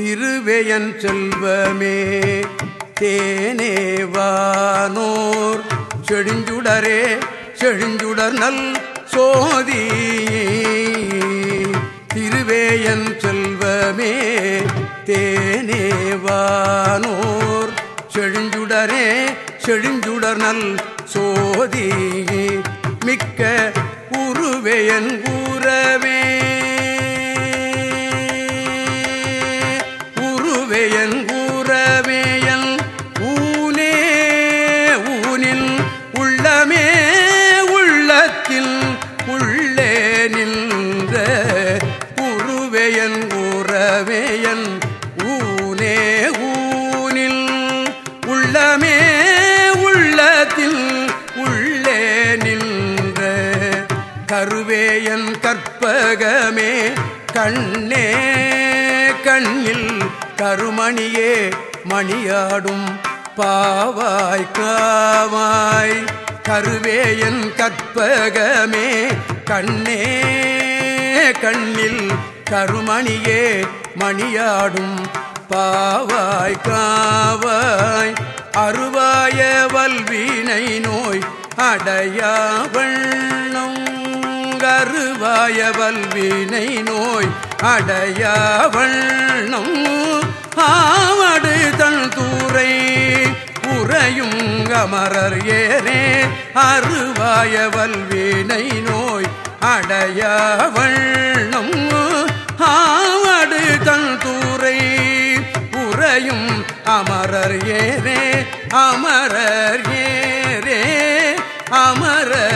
திருவேயன் செல்வமே தேனேவானோர் செழுஞ்சுடரே செழுஞ்சுடர் நல் சோதி. திருவேயன் செல்வமே தேனேவானோர் செழுஞ்சுடரே செழுஞ்சுடர் நல் சோதி. மிக்க உருவேயன் கூறவே கருவேயன் கற்பகமே. கண்ணே கண்ணில் கருமணியே மணியாடும் பாவாய் காவாய். கருவேயன் கற்பகமே. கண்ணே கண்ணில் கருமணியே மணியாடும் பாவாய் காவாய். அருவாய வல்வினை நோய் அடையாவள். வண்ணம் அருவாய நோய் அடையவண்ணம் ஆவடு தன் தூரை உறையும் அமரர் ஏனே அருவாய வல்வினை நோய் அடையவண்ணம் ஆவடு தன் தூரை உறையும் அமரர் ஏனே அமரர் ஏரே அமரர்